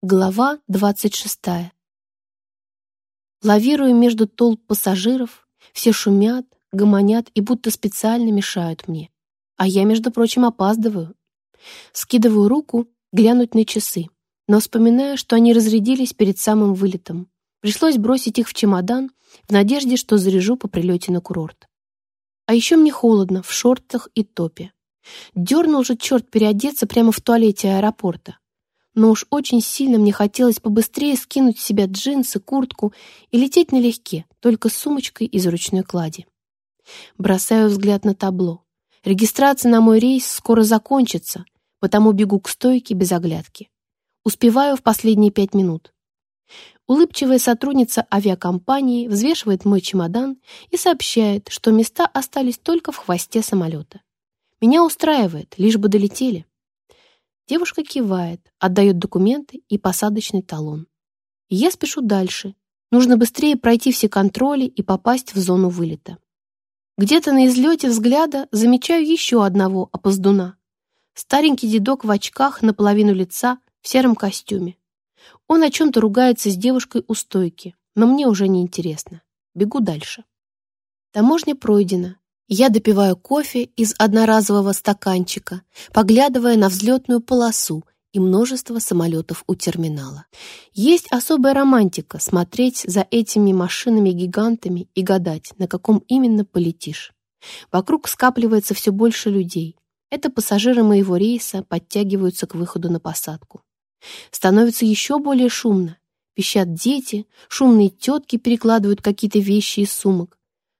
Глава 26. Лавирую между толп пассажиров, все шумят, гомонят и будто специально мешают мне. А я, между прочим, опаздываю. Скидываю руку, глянуть на часы, но вспоминаю, что они разрядились перед самым вылетом. Пришлось бросить их в чемодан в надежде, что заряжу по прилете на курорт. А еще мне холодно, в шортах и топе. Дернул же черт переодеться прямо в туалете аэропорта но уж очень сильно мне хотелось побыстрее скинуть с себя джинсы, куртку и лететь налегке, только с сумочкой из ручной клади. Бросаю взгляд на табло. Регистрация на мой рейс скоро закончится, потому бегу к стойке без оглядки. Успеваю в последние пять минут. Улыбчивая сотрудница авиакомпании взвешивает мой чемодан и сообщает, что места остались только в хвосте самолета. Меня устраивает, лишь бы долетели. Девушка кивает, отдает документы и посадочный талон. я спешу дальше. Нужно быстрее пройти все контроли и попасть в зону вылета. Где-то на излете взгляда замечаю еще одного опоздуна. Старенький дедок в очках наполовину лица в сером костюме. Он о чем-то ругается с девушкой у стойки, но мне уже не интересно. Бегу дальше. Таможня пройдена. Я допиваю кофе из одноразового стаканчика, поглядывая на взлетную полосу и множество самолетов у терминала. Есть особая романтика смотреть за этими машинами-гигантами и гадать, на каком именно полетишь. Вокруг скапливается все больше людей. Это пассажиры моего рейса подтягиваются к выходу на посадку. Становится еще более шумно. Пищат дети, шумные тетки перекладывают какие-то вещи из сумок.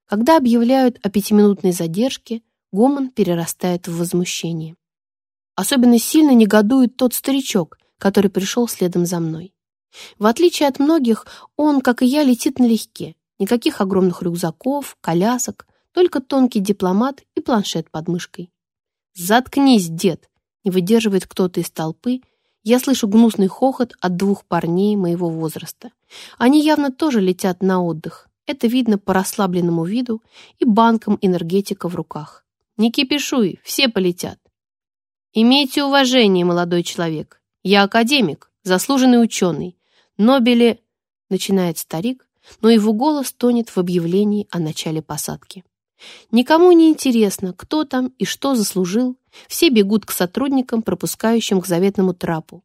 Когда объявляют о пятиминутной задержке, гомон перерастает в возмущение. Особенно сильно негодует тот старичок, который пришел следом за мной. В отличие от многих, он, как и я, летит налегке. Никаких огромных рюкзаков, колясок, только тонкий дипломат и планшет под мышкой. «Заткнись, дед!» — не выдерживает кто-то из толпы. Я слышу гнусный хохот от двух парней моего возраста. Они явно тоже летят на отдых. Это видно по расслабленному виду и банкам энергетика в руках. Не кипишуй, все полетят. Имейте уважение, молодой человек. Я академик, заслуженный ученый. Нобеле... Начинает старик, но его голос тонет в объявлении о начале посадки. Никому не интересно, кто там и что заслужил. Все бегут к сотрудникам, пропускающим к заветному трапу.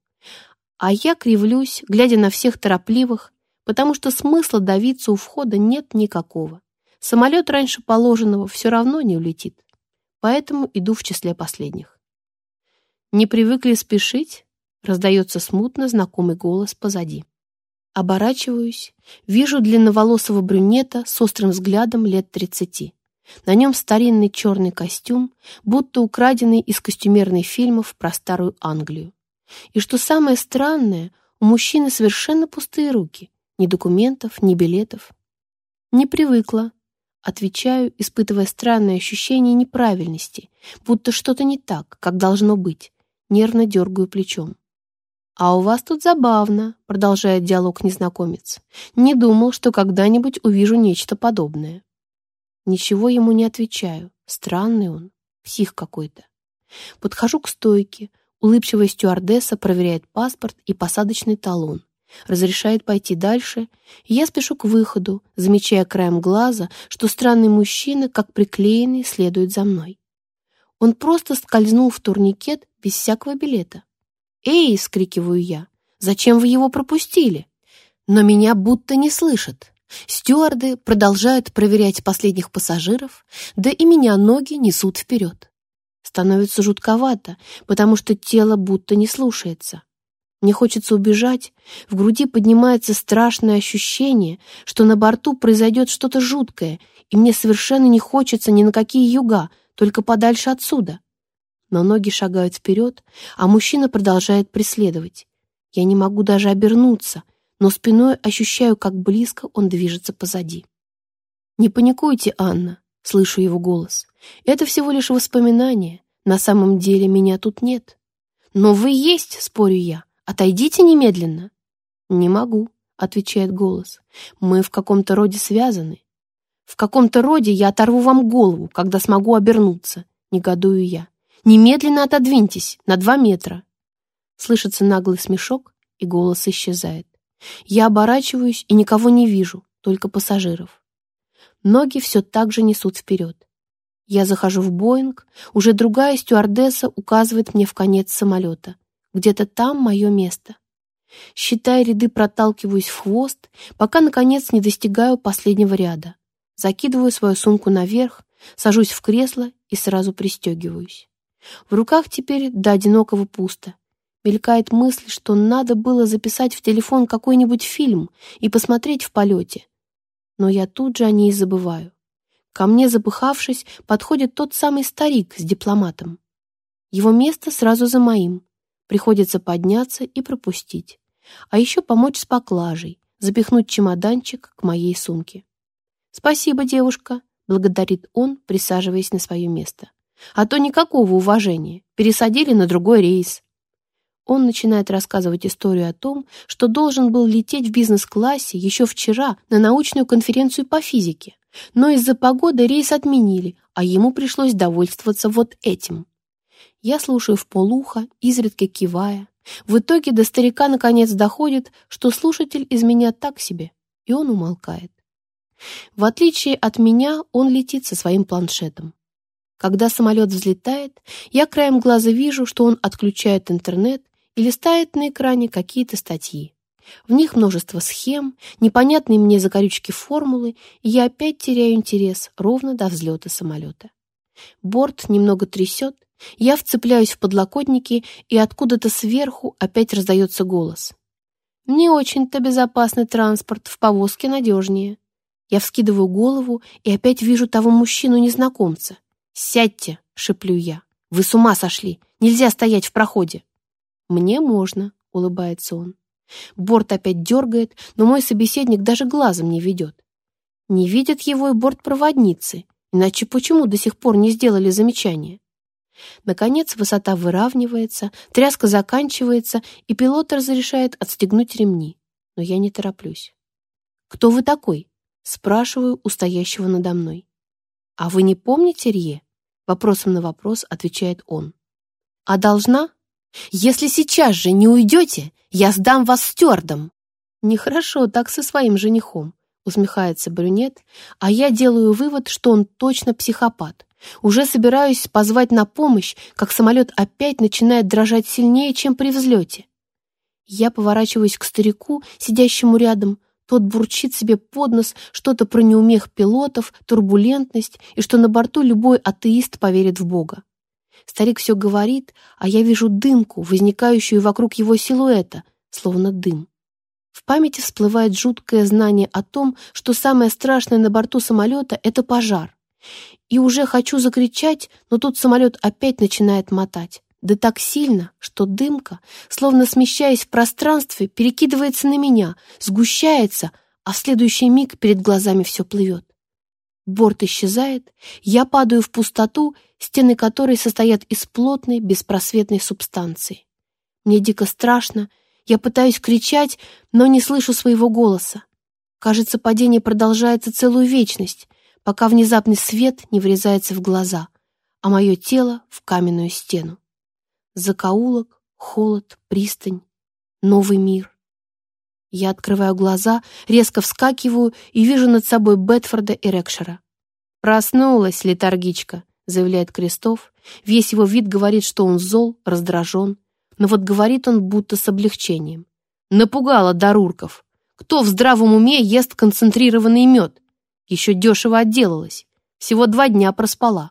А я кривлюсь, глядя на всех торопливых, потому что смысла давиться у входа нет никакого. Самолет раньше положенного все равно не улетит. Поэтому иду в числе последних. «Не привыкли спешить?» — раздается смутно знакомый голос позади. Оборачиваюсь, вижу длинноволосого брюнета с острым взглядом лет тридцати. На нем старинный черный костюм, будто украденный из костюмерных фильмов про старую Англию. И что самое странное, у мужчины совершенно пустые руки. Ни документов, ни билетов. Не привыкла. Отвечаю, испытывая странное ощущение неправильности, будто что-то не так, как должно быть. Нервно дергаю плечом. «А у вас тут забавно», — продолжает диалог незнакомец. «Не думал, что когда-нибудь увижу нечто подобное». Ничего ему не отвечаю. Странный он, псих какой-то. Подхожу к стойке. Улыбчивая стюардесса проверяет паспорт и посадочный талон разрешает пойти дальше, я спешу к выходу, замечая краем глаза, что странный мужчина, как приклеенный, следует за мной. Он просто скользнул в турникет без всякого билета. «Эй!» — скрикиваю я. «Зачем вы его пропустили?» Но меня будто не слышат. Стюарды продолжают проверять последних пассажиров, да и меня ноги несут вперед. Становится жутковато, потому что тело будто не слушается. Мне хочется убежать, в груди поднимается страшное ощущение, что на борту произойдет что-то жуткое, и мне совершенно не хочется ни на какие юга, только подальше отсюда. Но ноги шагают вперед, а мужчина продолжает преследовать. Я не могу даже обернуться, но спиной ощущаю, как близко он движется позади. «Не паникуйте, Анна», — слышу его голос. «Это всего лишь воспоминание. На самом деле меня тут нет». «Но вы есть», — спорю я. Отойдите немедленно!» «Не могу», — отвечает голос. «Мы в каком-то роде связаны. В каком-то роде я оторву вам голову, когда смогу обернуться», — негодую я. «Немедленно отодвиньтесь на два метра». Слышится наглый смешок, и голос исчезает. Я оборачиваюсь и никого не вижу, только пассажиров. Ноги все так же несут вперед. Я захожу в Боинг, уже другая стюардесса указывает мне в конец самолета. Где-то там мое место. Считая ряды, проталкиваюсь в хвост, пока, наконец, не достигаю последнего ряда. Закидываю свою сумку наверх, сажусь в кресло и сразу пристегиваюсь. В руках теперь до одинокого пусто. Мелькает мысль, что надо было записать в телефон какой-нибудь фильм и посмотреть в полете. Но я тут же о ней забываю. Ко мне, запыхавшись, подходит тот самый старик с дипломатом. Его место сразу за моим. Приходится подняться и пропустить. А еще помочь с поклажей, запихнуть чемоданчик к моей сумке. «Спасибо, девушка», — благодарит он, присаживаясь на свое место. «А то никакого уважения. Пересадили на другой рейс». Он начинает рассказывать историю о том, что должен был лететь в бизнес-классе еще вчера на научную конференцию по физике, но из-за погоды рейс отменили, а ему пришлось довольствоваться вот этим. Я слушаю в полуха, изредка кивая. В итоге до старика наконец доходит, что слушатель из меня так себе, и он умолкает. В отличие от меня, он летит со своим планшетом. Когда самолет взлетает, я краем глаза вижу, что он отключает интернет и листает на экране какие-то статьи. В них множество схем, непонятные мне закорючки формулы, и я опять теряю интерес ровно до взлета самолета. Борт немного трясет, я вцепляюсь в подлокотники, и откуда-то сверху опять раздается голос. «Не очень-то безопасный транспорт, в повозке надежнее». Я вскидываю голову и опять вижу того мужчину-незнакомца. «Сядьте!» — шеплю я. «Вы с ума сошли! Нельзя стоять в проходе!» «Мне можно», — улыбается он. Борт опять дергает, но мой собеседник даже глазом не ведет. Не видят его и бортпроводницы, иначе почему до сих пор не сделали замечание? Наконец высота выравнивается, тряска заканчивается, и пилот разрешает отстегнуть ремни. Но я не тороплюсь. «Кто вы такой?» — спрашиваю у стоящего надо мной. «А вы не помните, Рье?» — вопросом на вопрос отвечает он. «А должна?» Если сейчас же не уйдете, я сдам вас стюардом». «Нехорошо так со своим женихом», — усмехается брюнет, а я делаю вывод, что он точно психопат. Уже собираюсь позвать на помощь, как самолет опять начинает дрожать сильнее, чем при взлете. Я поворачиваюсь к старику, сидящему рядом. Тот бурчит себе под нос что-то про неумех пилотов, турбулентность и что на борту любой атеист поверит в Бога. Старик все говорит, а я вижу дымку, возникающую вокруг его силуэта, словно дым. В памяти всплывает жуткое знание о том, что самое страшное на борту самолета — это пожар. И уже хочу закричать, но тут самолет опять начинает мотать. Да так сильно, что дымка, словно смещаясь в пространстве, перекидывается на меня, сгущается, а в следующий миг перед глазами все плывет. Борт исчезает, я падаю в пустоту, стены которой состоят из плотной, беспросветной субстанции. Мне дико страшно, я пытаюсь кричать, но не слышу своего голоса. Кажется, падение продолжается целую вечность, пока внезапный свет не врезается в глаза, а мое тело — в каменную стену. Закоулок, холод, пристань, новый мир. Я открываю глаза, резко вскакиваю и вижу над собой Бетфорда и Рекшера. «Проснулась, летаргичка», — заявляет Крестов. Весь его вид говорит, что он зол, раздражен. Но вот говорит он будто с облегчением. «Напугала Дарурков. Кто в здравом уме ест концентрированный мед? Еще дешево отделалась. Всего два дня проспала».